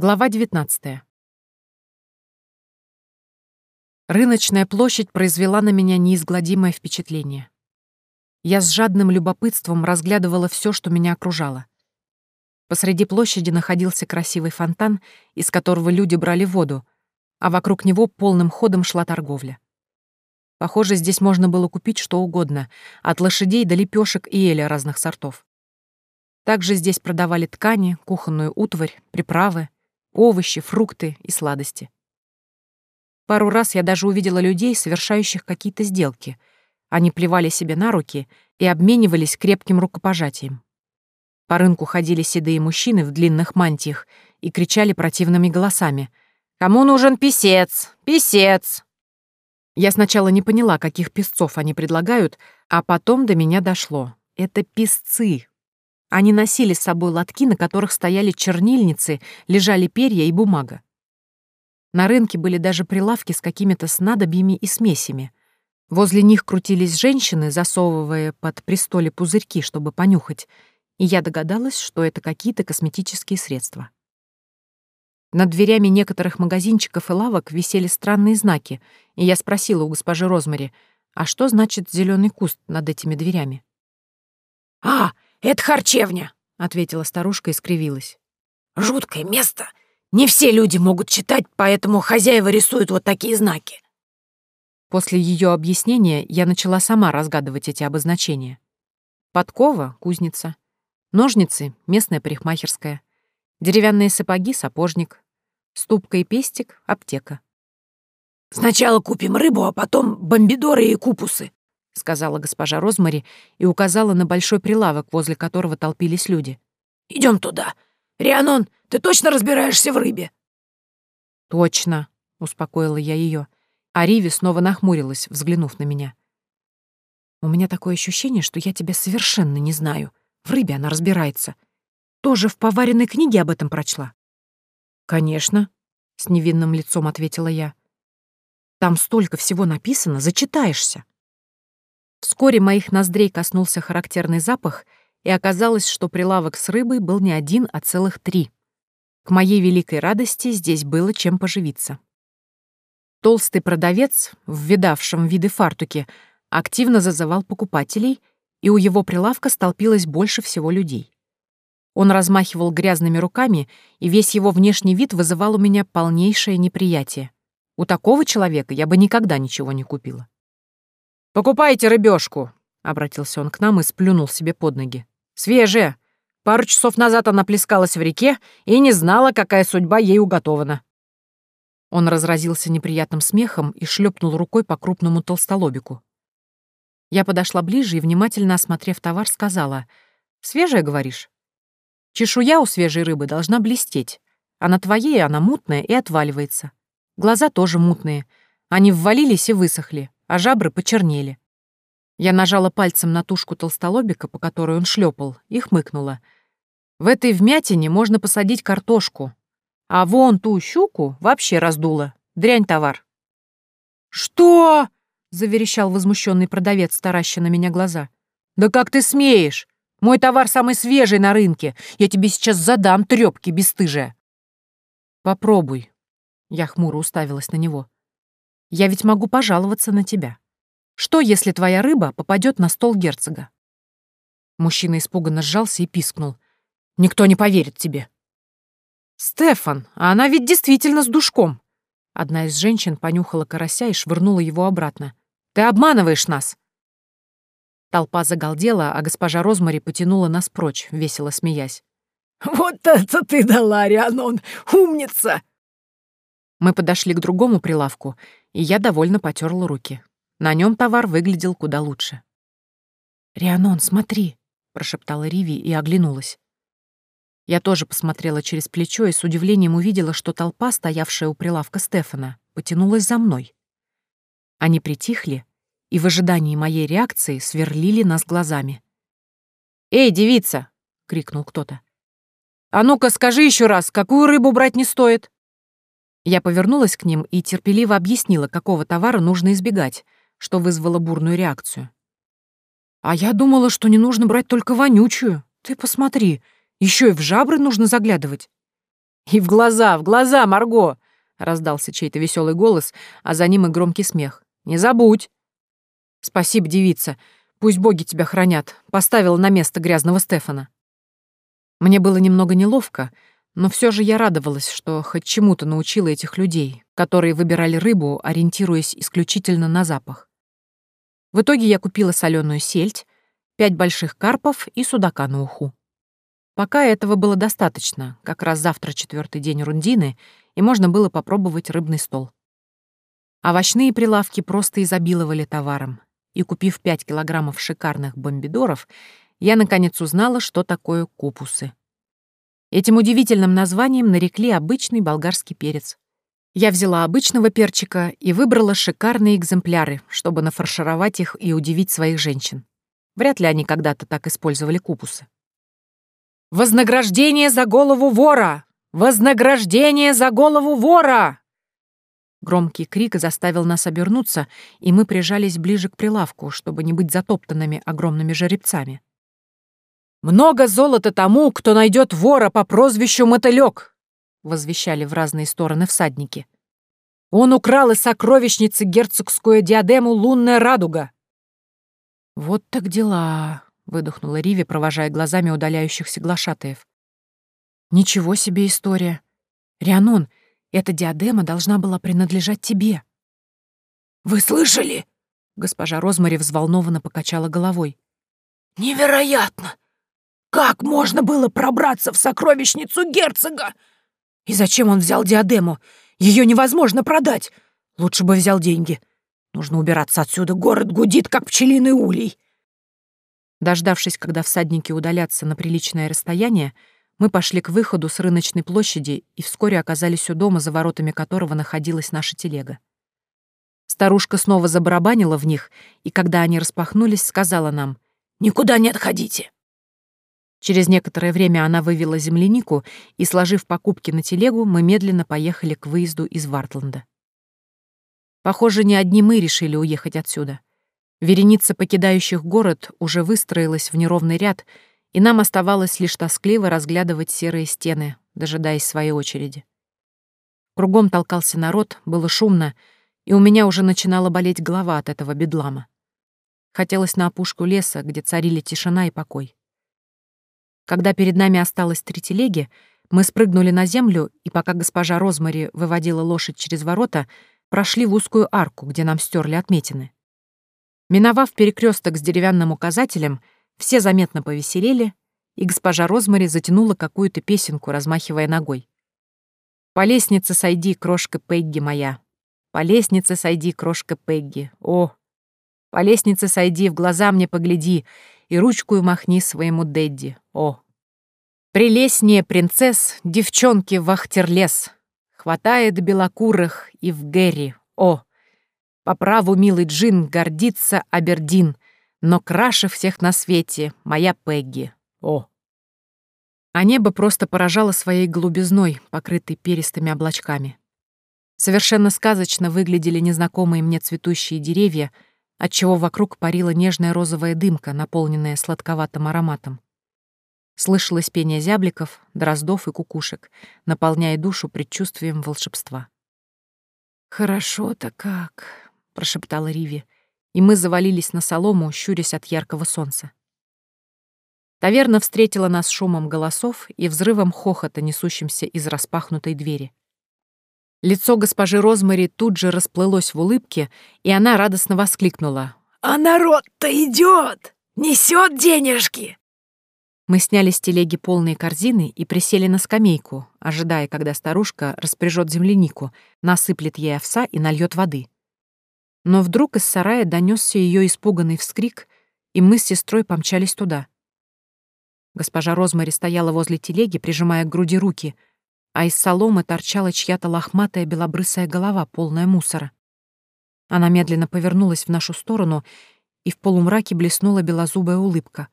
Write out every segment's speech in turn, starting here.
Глава 19. Рыночная площадь произвела на меня неизгладимое впечатление. Я с жадным любопытством разглядывала все, что меня окружало. Посреди площади находился красивый фонтан, из которого люди брали воду, а вокруг него полным ходом шла торговля. Похоже, здесь можно было купить что угодно, от лошадей до лепешек и эля разных сортов. Также здесь продавали ткани, кухонную утварь, приправы, овощи, фрукты и сладости. Пару раз я даже увидела людей, совершающих какие-то сделки. Они плевали себе на руки и обменивались крепким рукопожатием. По рынку ходили седые мужчины в длинных мантиях и кричали противными голосами. «Кому нужен писец? Писец!» Я сначала не поняла, каких песцов они предлагают, а потом до меня дошло. Это песцы, они носили с собой лотки, на которых стояли чернильницы, лежали перья и бумага. На рынке были даже прилавки с какими-то снадобьями и смесями. Возле них крутились женщины, засовывая под престоле пузырьки, чтобы понюхать, и я догадалась, что это какие-то косметические средства. Над дверями некоторых магазинчиков и лавок висели странные знаки, и я спросила у госпожи Розмари, а что значит зеленый куст над этими дверями? «А, «Это харчевня», — ответила старушка и скривилась. «Жуткое место. Не все люди могут читать, поэтому хозяева рисуют вот такие знаки». После ее объяснения я начала сама разгадывать эти обозначения. Подкова — кузница, ножницы — местная парикмахерская, деревянные сапоги — сапожник, ступка и пестик — аптека. «Сначала купим рыбу, а потом бомбидоры и купусы», — сказала госпожа Розмари и указала на большой прилавок, возле которого толпились люди. Идем туда. Рианон, ты точно разбираешься в рыбе?» «Точно», — успокоила я ее. А Риви снова нахмурилась, взглянув на меня. «У меня такое ощущение, что я тебя совершенно не знаю. В рыбе она разбирается. Тоже в поваренной книге об этом прочла?» «Конечно», — с невинным лицом ответила я. «Там столько всего написано, зачитаешься». Вскоре моих ноздрей коснулся характерный запах, и оказалось, что прилавок с рыбой был не один, а целых три. К моей великой радости здесь было чем поживиться. Толстый продавец, в видавшем виды фартуке, активно зазывал покупателей, и у его прилавка столпилось больше всего людей. Он размахивал грязными руками, и весь его внешний вид вызывал у меня полнейшее неприятие. У такого человека я бы никогда ничего не купила. «Покупайте рыбешку», — обратился он к нам и сплюнул себе под ноги. «Свежая. Пару часов назад она плескалась в реке и не знала, какая судьба ей уготована». Он разразился неприятным смехом и шлепнул рукой по крупному толстолобику. Я подошла ближе и, внимательно осмотрев товар, сказала, «Свежая, говоришь? Чешуя у свежей рыбы должна блестеть, а на твоей она мутная и отваливается. Глаза тоже мутные. Они ввалились и высохли а жабры почернели. Я нажала пальцем на тушку толстолобика, по которой он шлепал, и хмыкнула. В этой вмятине можно посадить картошку, а вон ту щуку вообще раздуло. Дрянь товар. «Что?» — заверещал возмущенный продавец, тараща на меня глаза. «Да как ты смеешь? Мой товар самый свежий на рынке. Я тебе сейчас задам трёпки бесстыжая». «Попробуй». Я хмуро уставилась на него. Я ведь могу пожаловаться на тебя. Что, если твоя рыба попадет на стол герцога?» Мужчина испуганно сжался и пискнул. «Никто не поверит тебе». «Стефан, а она ведь действительно с душком!» Одна из женщин понюхала карася и швырнула его обратно. «Ты обманываешь нас!» Толпа загалдела, а госпожа Розмари потянула нас прочь, весело смеясь. «Вот это ты дала, Рианон! Умница!» Мы подошли к другому прилавку, и я довольно потерла руки. На нем товар выглядел куда лучше. «Рианон, смотри!» — прошептала Риви и оглянулась. Я тоже посмотрела через плечо и с удивлением увидела, что толпа, стоявшая у прилавка Стефана, потянулась за мной. Они притихли и в ожидании моей реакции сверлили нас глазами. «Эй, девица!» — крикнул кто-то. «А ну-ка, скажи еще раз, какую рыбу брать не стоит?» Я повернулась к ним и терпеливо объяснила, какого товара нужно избегать, что вызвало бурную реакцию. «А я думала, что не нужно брать только вонючую. Ты посмотри, еще и в жабры нужно заглядывать». «И в глаза, в глаза, Марго!» — раздался чей-то веселый голос, а за ним и громкий смех. «Не забудь!» «Спасибо, девица. Пусть боги тебя хранят», — поставила на место грязного Стефана. Мне было немного неловко, но все же я радовалась, что хоть чему-то научила этих людей, которые выбирали рыбу, ориентируясь исключительно на запах. В итоге я купила соленую сельдь, пять больших карпов и судака на уху. Пока этого было достаточно, как раз завтра четвертый день рундины, и можно было попробовать рыбный стол. Овощные прилавки просто изобиловали товаром, и купив 5 килограммов шикарных бомбидоров, я наконец узнала, что такое купусы. Этим удивительным названием нарекли обычный болгарский перец. Я взяла обычного перчика и выбрала шикарные экземпляры, чтобы нафаршировать их и удивить своих женщин. Вряд ли они когда-то так использовали купусы. «Вознаграждение за голову вора! Вознаграждение за голову вора!» Громкий крик заставил нас обернуться, и мы прижались ближе к прилавку, чтобы не быть затоптанными огромными жеребцами. «Много золота тому, кто найдет вора по прозвищу Мотылёк!» — возвещали в разные стороны всадники. «Он украл из сокровищницы герцогскую диадему «Лунная радуга». «Вот так дела!» выдохнула Риви, провожая глазами удаляющихся глашатаев. Ничего себе история. Рианон, эта диадема должна была принадлежать тебе. Вы слышали? Госпожа Розмари взволнованно покачала головой. Невероятно! Как можно было пробраться в сокровищницу герцога? И зачем он взял диадему? Ее невозможно продать. Лучше бы взял деньги. Нужно убираться отсюда, город гудит, как пчелиный улей. Дождавшись, когда всадники удалятся на приличное расстояние, мы пошли к выходу с рыночной площади и вскоре оказались у дома, за воротами которого находилась наша телега. Старушка снова забарабанила в них, и когда они распахнулись, сказала нам «Никуда не отходите!». Через некоторое время она вывела землянику, и, сложив покупки на телегу, мы медленно поехали к выезду из Вартланда. Похоже, не одни мы решили уехать отсюда. Вереница покидающих город уже выстроилась в неровный ряд, и нам оставалось лишь тоскливо разглядывать серые стены, дожидаясь своей очереди. Кругом толкался народ, было шумно, и у меня уже начинала болеть голова от этого бедлама. Хотелось на опушку леса, где царили тишина и покой. Когда перед нами осталось три телеги, мы спрыгнули на землю, и пока госпожа Розмари выводила лошадь через ворота, прошли в узкую арку, где нам стерли отметины. Миновав перекресток с деревянным указателем, все заметно повеселели, и госпожа Розмари затянула какую-то песенку, размахивая ногой. «По лестнице сойди, крошка Пегги моя. По лестнице сойди, крошка Пегги. О! По лестнице сойди, в глаза мне погляди, и ручку махни своему Дэдди. О! Прелестнее принцесс, девчонки в Ахтерлес. Хватает белокурых и в Гэри. О! По праву, милый Джин, гордится Абердин, но краше всех на свете моя Пегги. О! А небо просто поражало своей голубизной, покрытой перистыми облачками. Совершенно сказочно выглядели незнакомые мне цветущие деревья, отчего вокруг парила нежная розовая дымка, наполненная сладковатым ароматом. Слышалось пение зябликов, дроздов и кукушек, наполняя душу предчувствием волшебства. «Хорошо-то как!» прошептала Риви, и мы завалились на солому, щурясь от яркого солнца. Таверна встретила нас шумом голосов и взрывом хохота, несущимся из распахнутой двери. Лицо госпожи Розмари тут же расплылось в улыбке, и она радостно воскликнула. «А народ-то идет! Несет денежки!» Мы сняли с телеги полные корзины и присели на скамейку, ожидая, когда старушка распряжет землянику, насыплет ей овса и нальет воды. Но вдруг из сарая донесся ее испуганный вскрик, и мы с сестрой помчались туда. Госпожа Розмари стояла возле телеги, прижимая к груди руки, а из соломы торчала чья-то лохматая белобрысая голова, полная мусора. Она медленно повернулась в нашу сторону, и в полумраке блеснула белозубая улыбка.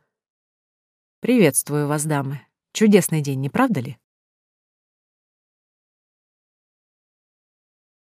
«Приветствую вас, дамы. Чудесный день, не правда ли?»